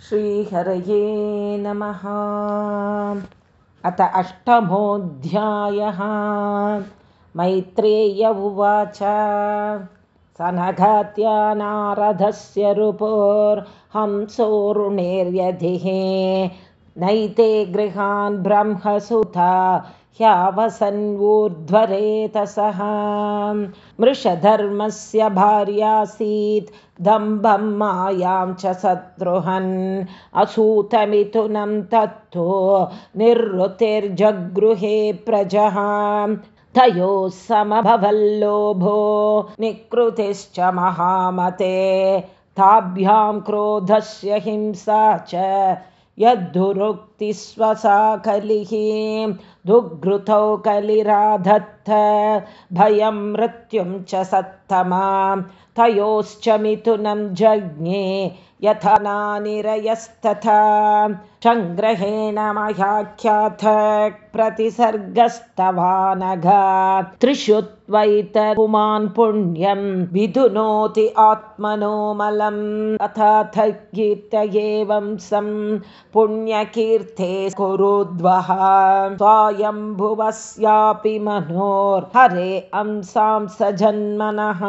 श्रीहरये नमः। अथ अष्टमोऽध्यायः। मैत्रेय उवाच। सनघात्या नारदस्य रुपोर्हंसोरुणेर्यधिः नैते गृहान् ब्रह्मसुता ह्यावसन्वूर्ध्वरेतसः मृषधर्मस्य भार्यासीत् दम्भं मायां च शत्रुहन् असूतमिथुनं तत्तु निर्वृतिर्जगृहे प्रजः। तयोः समभवल्लोभो निकृतिश्च महामते। ताभ्यां क्रोधस्य हिंसा च यद्धुरुक्तिस्वसा कलिः दुघृतौ कलिराधत्त भयं मृत्युं च सत्तमा तयोश्च मिथुनं जज्ञे यथा नानिरयस्तथा सङ्ग्रहेण मह्याख्याथ प्रतिसर्गस्तवानघ। त्रिषु त्वैतपुमान् पुण्यं विधुनोति आत्मनो मलम्। अथाथ कीर्तयेवं सं पुण्यकीर्ते कुरुद्वः। स्वायम्भुवस्यापि मनोर्हरे अंसां स जन्मनः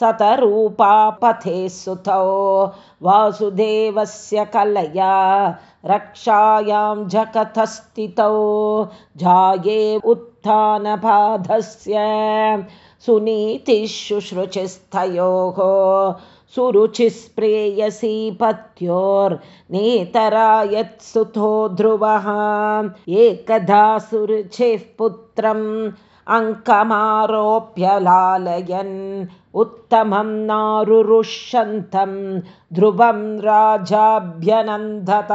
प्रियव्रतोत्थानबाधौ सतरूपापथे सुतौ वासुदेवस्य कलया रक्षायां जगतस्थितौ। जाये उत्थानपाधस्य सुनीतिशुश्रुचिस्थयोः सुरुचिस्प्रेयसी पत्योर्नेतरा यत्सुतो ध्रुवः। एकदा सुरुचिः पुत्रम् अङ्कमारोप्यलालयन् उत्तमं नारुरुषन्तं ध्रुवं राजाभ्यनन्दत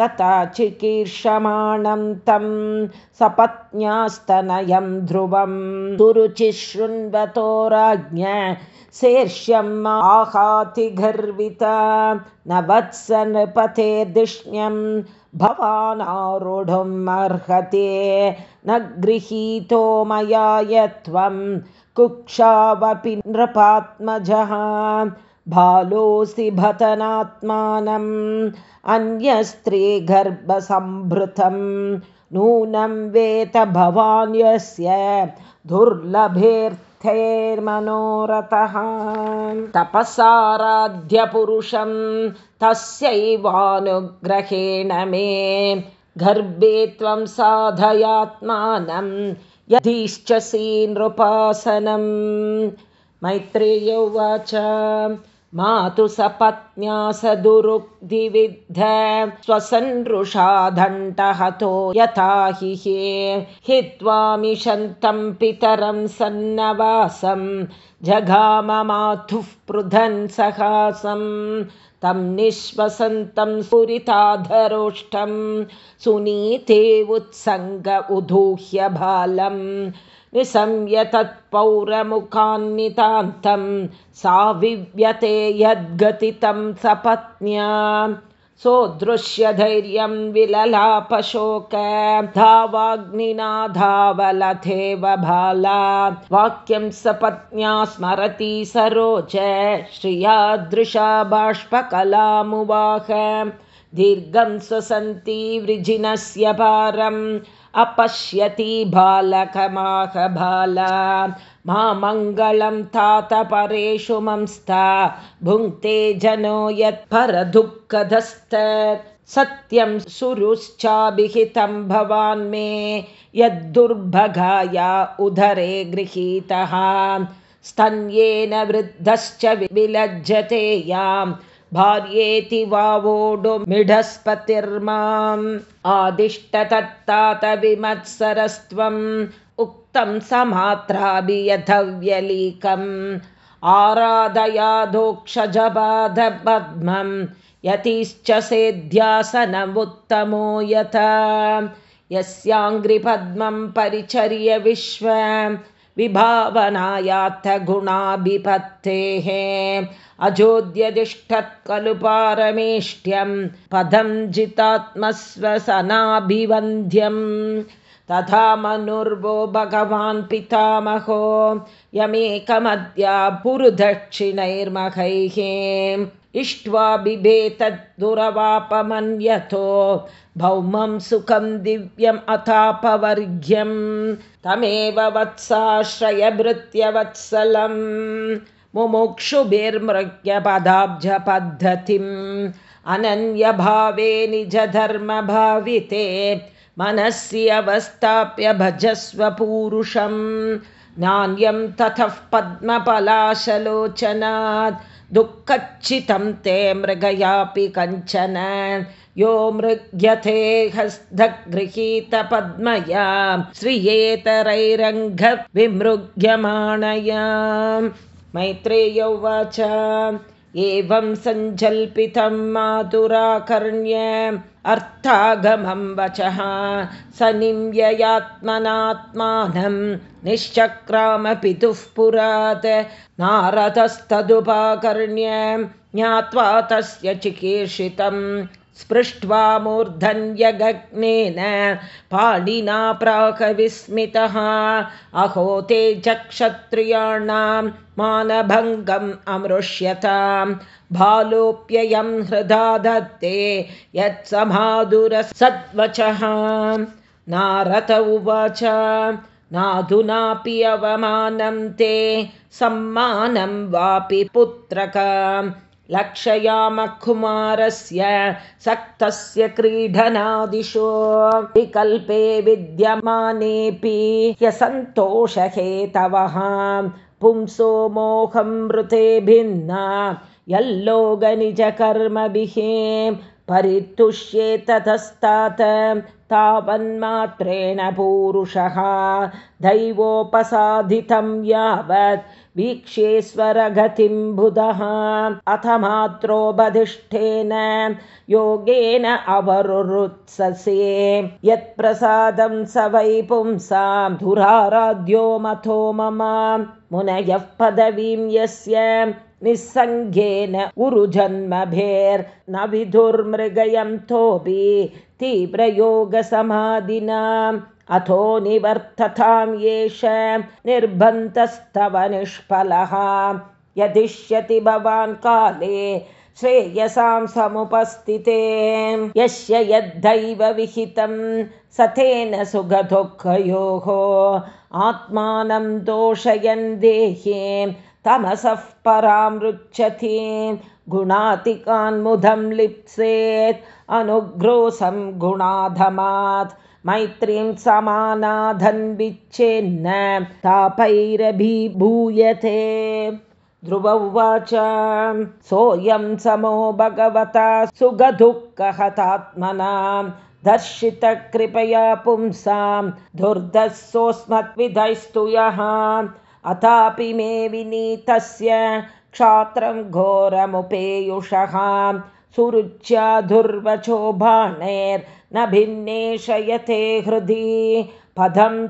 तथा चिकीर्षमाणं तं सपत्न्यास्तनयं ध्रुवं। सुरुचिशृण्वतो राज्ञ शेर्ष्यम् आहाति गर्विता न वत्स नृपतेर्धिष्ण्यं भवानारूढुम् अर्हते न गृहीतो मया यत्त्वं कुक्षावपि नृपात्मजः बालोऽसि भतनात्मानम् अन्यस्त्रे गर्भसम्भृतं नूनं वेत भवान् यस्य दुर्लभेऽर्थैर्मनोरथः। तपसाराध्यपुरुषं तस्यैवानुग्रहेण मे गर्भे त्वं साधयात्मानं यधिश्चसि नृपासनं मैत्रेय उवाच मातु सपत्न्या स दुरुक्तिविद्ध स्वसनृषादण्टहतो यथा हि हित्वामिषन्तं पितरं सन्नवासं जगाममातुः पृधन् सहासं तं निःश्वसन्तं सुरिताधरोष्ठं सुनीते उत्सङ्ग उदूह्य बालम् निशम्य तत्पौरमुखान्नितान्तं सा विव्यते यद्गतितं सपत्न्या सोदृश्यधैर्यं विललापशोक धावाग्निना धावलथेव बाला वाक्यं सपत्न्या स्मरति सरोच श्रियादृशा बाष्पकलामुवाह। दीर्घं स्वसन्ति वृजिनस्य भारम् अपश्यति बालकमाह बाला। मा मङ्गलं तात परेषु मंस्ता। भुङ्क्ते जनो यत्परदुःखदस्त सत्यं सुरुश्चाभिहितं भवान् मे। यद्दुर्भगाय उदरे गृहीतः। स्तन्येन वृद्धश्च विलज्जते यां भार्येति वा वोढुमिढस्पतिर्माम् आदिष्टतत्तात विमत्सरस्त्वम् उक्तं समात्राभियधव्यलीकम् आराधयादोक्षजबाधपद्मं यतिश्च सेध्यासनमुत्तमो यथा यस्याङ्घ्रिपद्मं परिचर्य विश्व विभावनायाथ गुणाभिपत्तेः अजोद्यतिष्ठत् खलु पारमेष्ट्यं पदं जितात्मस्वसनाभिवन्द्यं तथा मनुर्वो भगवान् पितामहो यमेकमद्या पुरुदक्षिणैर्महैः इष्ट्वा बिभेतद्दुरवापमन्यतो भौमं सुखं दिव्यम् अथापवर्ग्यं तमेव वत्साश्रयभृत्यवत्सलं मुमुक्षुभिर्मृग्यपदाब्जपद्धतिम् अनन्यभावे निजधर्मभाविते मनसि अवस्थाप्य भजस्व पूरुषं नान्यं ततः पद्मपलाशलोचनात् दुःखच्चितं ते मृगयापि कञ्चन। यो मृग्यते हस्तगृहीतपद्मया। श्रियेतरैरङ्गविमृग्यमाणया मैत्रेय उवाच। एवं सञ्जल्पितं मातुराकर्ण्य अर्थागमं वचः। स निम्ययात्मनात्मानं निश्चक्रामपितुः पुरात्। नारदस्तदुपाकर्ण्य ज्ञात्वा तस्य चिकीर्षितं स्पृष्ट्वा मूर्धन्यगग्नेन पाणिना प्राकविस्मितः अहो ते च क्षत्रियाणां मानभङ्गम् अमृष्यतां। भालोऽप्ययं हृदा दत्ते यत्समाधुरसद्वचः नारत उवाच नाधुनापि अवमानं ते सम्मानं वापि पुत्रक लक्षयामकुमारस्य सक्तस्य क्रीडनादिशो विकल्पे विद्यमानेऽपि ह्यसन्तोषहेतवः पुंसो मोहं मृते भिन्ना यल्लोगनिजकर्मभिः परितुष्येततस्तात् तावन्मात्रेण पूरुषः। दैवोपसाधितं यावत् वीक्ष्येश्वरगतिं बुधः। अथ मात्रोपधिष्ठेन योगेन अवरुरुत्ससे। यत्प्रसादं स वै पुंसां धुराराध्यो मथो मम। मुनयः पदवीं यस्य निस्सङ्गेन उरुजन्मभेर्न विधुर्मृगयन्तोऽपि तीव्रयोगसमाधिनाम् अथो निवर्ततां येष निर्बन्तस्तव निष्फलः। यदिष्यति भवान् काले श्रेयसां समुपस्थिते। यस्य यद्दैव विहितं स तेन सुखदुःखयोः। आत्मानं दोषयन् देहे तमसः परामृच्छति गुणातिकान्मुदं लिप्सेत् अनुग्रोसं गुणाधमात् मैत्रीं समानाधन्विच्छेन्न तापैरभिभूयते। ध्रुव उवाच सोऽयं समो भगवता सुगदुःखहतात्मनां दर्शितकृपया पुंसां दुर्दस्सोऽस्मद्विधैस्तु यः अथापि मे विनीतस्य क्षात्रं घोरमुपेयुषः। सुरुच्या दुर्वचो बाणैर्न भिन्नेशयते हृदि पदं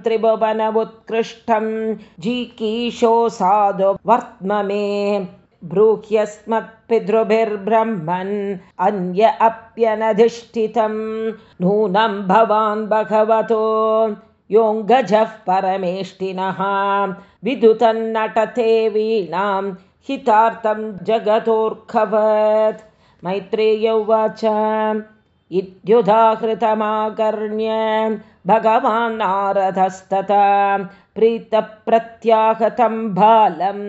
साधु वर्त्म मे ब्रूह्यस्मत्पितृभिर्ब्रह्मन् अन्य अप्यनधिष्ठितं। नूनं भवान् भगवतो योऽङ्गजः परमेष्टिनः। विदुतन्नटते वीणां हितार्थं जगतोऽर्खवत् मैत्रेय उवाच इत्युदाहृतमाकर्ण्य भगवान् नारदस्तथा प्रीतप्रत्याहतं बालं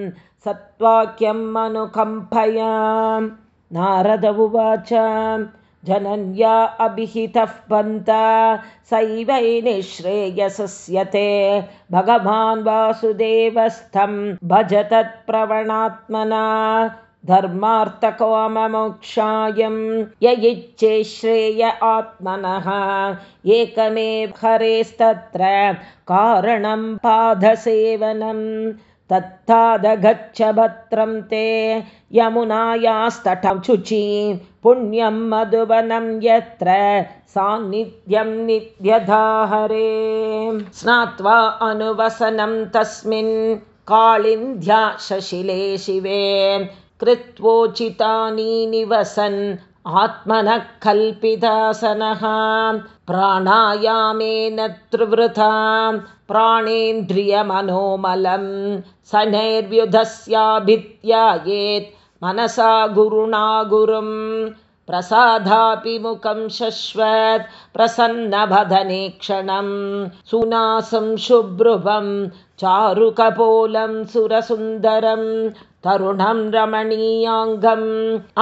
सत्वाक्यम् अनुकम्पया नारद उवाच जनन्या अभिहितः पन्ता सैवै निःश्रेयसस्यते। भगवान् वासुदेवस्थं भज तत्प्रवणात्मना धर्मार्थकोममोक्षायं य इच्छे श्रेय आत्मनः। एकमेव हरेस्तत्र कारणं पादसेवनं तत्तादगच्छ भद्रं ते यमुनायास्तटं शुचि पुण्यं मधुवनं यत्र सान्निध्यं नित्यधाहरे। स्नात्वा अनुवसनं तस्मिन् काळिन्ध्या शशिले शिवे कृत्वोचितानि निवसन् आत्मनः कल्पितासनः प्राणायामेन त्रिवृथा प्राणेन्द्रियमनोमलं सनैर्व्युधस्याभित्यायेत् मनसा गुरुणा गुरुं प्रसादापि मुखं शश्वत् प्रसन्नभदने क्षणं सुनासं शुभ्रुवं चारुकपोलं सुरसुन्दरं तरुणं रमणीयाङ्गम्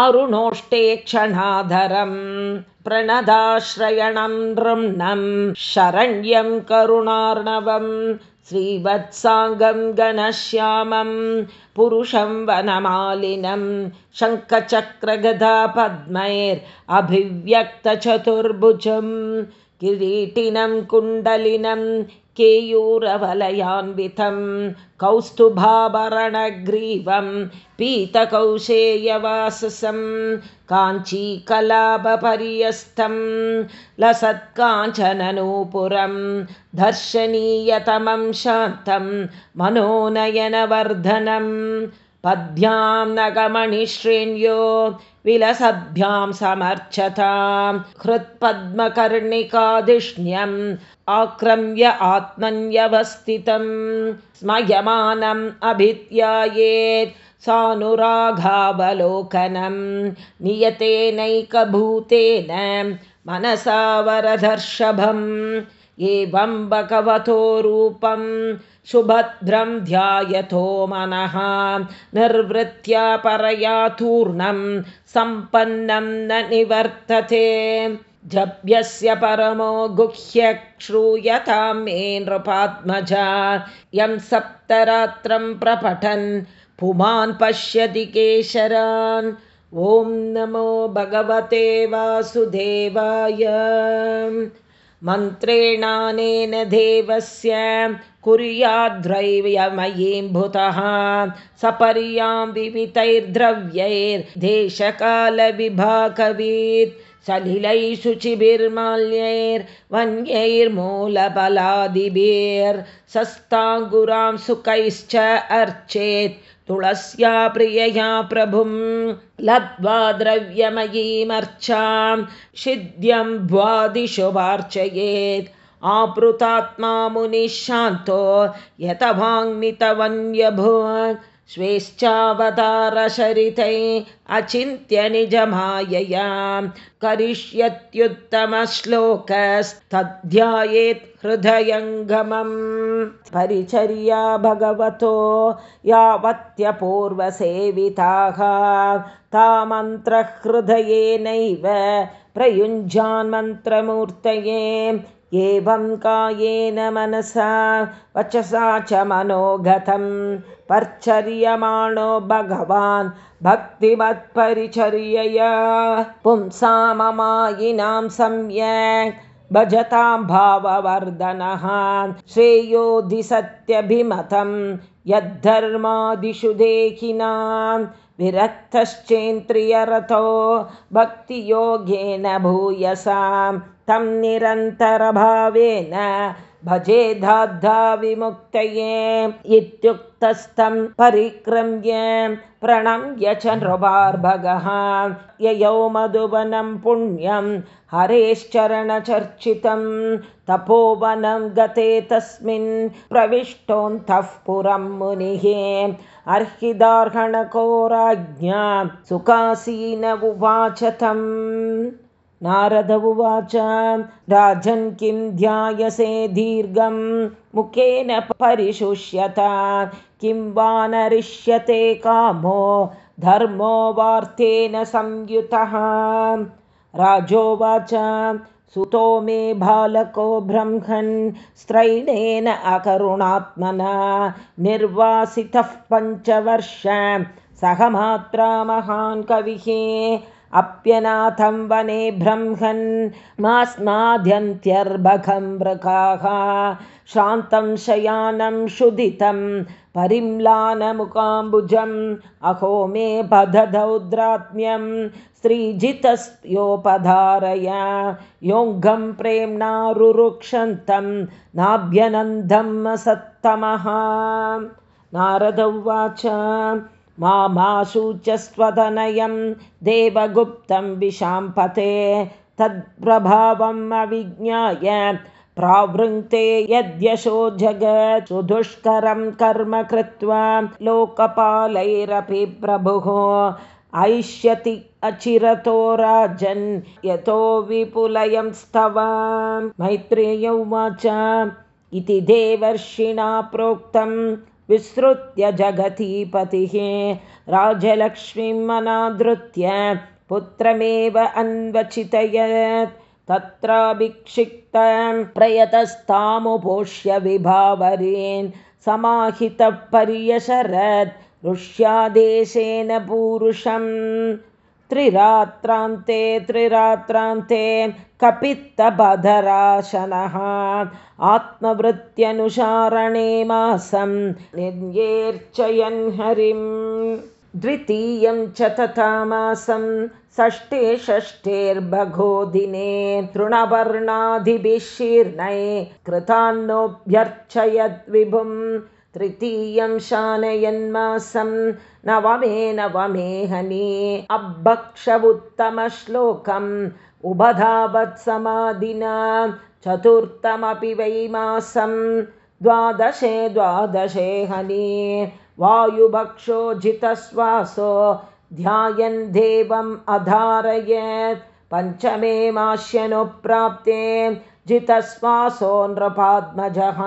अरुणोष्टे क्षणाधरम् प्रणदाश्रयणं नृम्णं शरण्यं करुणार्णवं श्रीवत्साङ्गं गणश्यामं पुरुषं वनमालिनं शङ्खचक्रगदा पद्मैरभिव्यक्तचतुर्भुजं किरीटिनं कुण्डलिनं केयूरवलयान्वितं कौस्तुभाभरणग्रीवं पीतकौशेयवाससं काञ्चीकलापपर्यस्तं लसत्काञ्चननूपुरं दर्शनीयतमं शान्तं मनोनयनवर्धनं पद्भ्यां नगमणिश्रेण्यो विलसद्भ्यां समर्चतां हृत्पद्मकर्णिकाधिष्ण्यम् आक्रम्य आत्मन्यवस्थितं स्मयमानम् अभित्यायेत् सानुराघावलोकनं नियतेनैकभूतेन मनसा वरदर्शभम् एवं भगवतो रूपं सुभद्रं ध्यायतो मनः निर्वृत्या परया तूर्णं सम्पन्नं न निवर्तते। जभ्यस्य परमो गुह्य श्रूयतां मे नृपात्मजा यं सप्तरात्रं प्रपठन् पुमान् पश्यति केशरान्। ॐ नमो भगवते वासुदेवाय मन्त्रेणानेन देवस्य कुर्याद्रैव्यमयीम्भुतः सपर्यां विवितैर्द्रव्यैर्देशकालविभाकवीत् सलिलैः शुचिभिर्माल्यैर्वन्यैर्मूलबलादिभिर्सस्ताङ्गुरां सुखैश्च अर्चेत् तुलस्या प्रियया प्रभुं लब्ध्वा द्रव्यमयीमर्चां शिद्यं द्वादिशुभार्चयेत् आपृतात्मा मुनिः शान्तो यत स्वेच्छावतारशरितै अचिन्त्यनिजमायया करिष्यत्युत्तमश्लोकस्तध्यायेत् हृदयङ्गमम्। परिचर्या भगवतो यावत्यपूर्वसेविताः। तामन्त्रहृदयेनैव प्रयुञ्जान्मन्त्रमूर्तये एवं कायेन मनसा वचसा च मनोगतं पर्चर्यमाणो भगवान् भक्तिमत्परिचर्यया। पुंसाममायिनां सम्यक् भजतां भाववर्धनः श्रेयोधि सत्यभिमतं यद्धर्मादिषु देहिनां विरक्तश्चेन्द्रियरतो भक्तियोगेन भूयसां तं निरन्तरभावेन भजेधाद्धा विमुक्तये इत्युक्तस्थं परिक्रम्य प्रणम्य च नृवार्भगः। ययौ मधुवनं पुण्यं हरेश्चरणचर्चितं तपोवनं गते तस्मिन् प्रविष्टोऽन्तः पुरं मुनिः। अर्हिदार्हणको राज्ञा सुखासीन उवाच तम् नारद उवाच राजन् किं ध्यायसे दीर्घं मुखेन परिशुष्यता किं वा नरिष्यते कामो धर्मो वार्तेन संयुतः। राजोवाच सुतो मे बालको ब्रह्मन् स्त्रैणेन अकरुणात्मना निर्वासितः पञ्चवर्ष सह मात्रा महान् कविः अप्यनाथं वने ब्रह्मन् मास्माद्यन्त्यर्भघं मृगाः श्रान्तं शयानं शुदितं परिम्लानमुकाम्बुजम् अहो मे पदधौद्रात्म्यं स्त्रीजितस्योपधारय योऽङ्गं प्रेम्णा रुरुक्षन्तं नाभ्यनन्दम् असत्तमः नारद उवाच मामाशुचस्वतनयं देवगुप्तं विशाम्पते तत्प्रभावम् अविज्ञाय प्रावृङ्क्ते यद्यशो जगत् सुदुष्करं कर्म कृत्वा लोकपालैरपि प्रभुः। ऐष्यति अचिरतो राजन् यतो विपुलयं स्तव। मैत्रेय उवाच इति देवर्षिणा प्रोक्तं विसृत्य जगतीपतिः राजलक्ष्मीम् अनादृत्य पुत्रमेव अन्वचितयत्। तत्राभिक्षिक्तं प्रयतस्तामुपोष्य विभावरेन् समाहितः पर्यशरत् ऋष्यादेशेन पूरुषम् त्रिरात्रान्ते त्रिरात्रान्ते कपित्तबधराशनः। आत्मवृत्त्यनुसारणे मासं निर्येर्चयन् हरिम्। द्वितीयं च तथा मासं षष्ठे षष्ठेर्भगो दिने तृणवर्णादिभिः शीर्णे कृतान्नोऽभ्यर्चयद्विभुं तृतीयं शानयन्मासं नवमे नवमे हनि अभक्षवुत्तमश्लोकम् उभधावत्समाधिना चतुर्थमपि वै मासं द्वादशे द्वादशे हनि वायुभक्षोजितश्वासो ध्यायन् देवम् अधारयत् पञ्चमे मास्यनुप्राप्ते जितश्वासो नृपात्मजः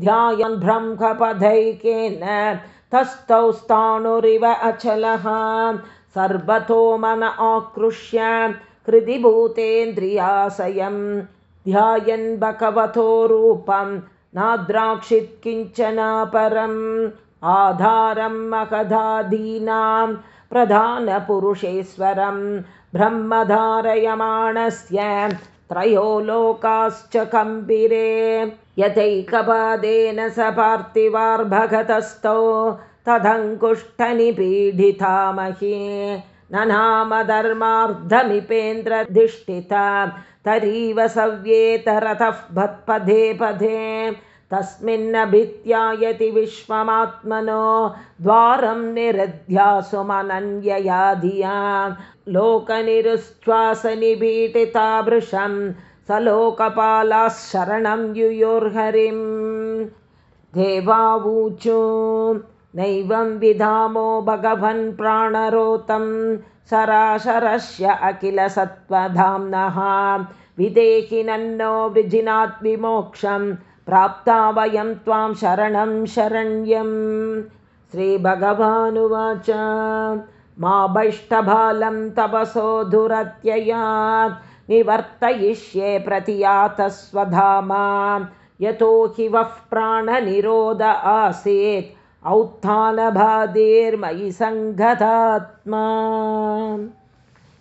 ध्यायन् ब्रह्मपदैकेन तस्थौ स्थाणुरिव अचलः। सर्वतो मन आकृष्य हृदि भूतेन्द्रियाशयं ध्यायन् भगवतो रूपं नाद्राक्षित् किञ्चनापरम्। आधारं महदादीनां प्रधानपुरुषेश्वरं ब्रह्मधारयमाणस्य त्रयो लोकाश्च कम्बिरे यथैकपादेन स पार्थिवार्भगतस्थौ तदङ्कुष्ठनिपीडिता मही। न नाम धर्मार्धमिपेन्द्रधिष्ठिता तरीव सव्येतरतः भत्पदे पदे। तस्मिन्नभित्यायति विश्वमात्मनो। द्वारं निरध्यासुमनन्यया धिया लोकनिरुश्वासनिभीटिताभृशं स लोकपालाः शरणं युयोर्हरिं देवावूचो नैवं विधामो भगवन् प्राणरोतं। सराशरस्य अखिलसत्त्वधाम्नः। विदेहिनन्नो विजिनात् विमोक्षम् प्राप्ता वयं त्वां शरणं शरण्यं श्रीभगवानुवाच। मा वैष्टबालं तपसो दुरत्ययात् निवर्तयिष्ये प्रतियातस्वधामा यतो हि वः प्राणनिरोध आसीत् औत्थानबाधेर्मयि सङ्गतात्मा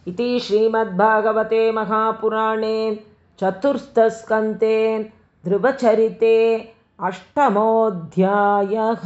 इति श्रीमद्भागवते महापुराणे चतुर्थस्कन्ते ध्रुवचरिते अष्टमोऽध्यायः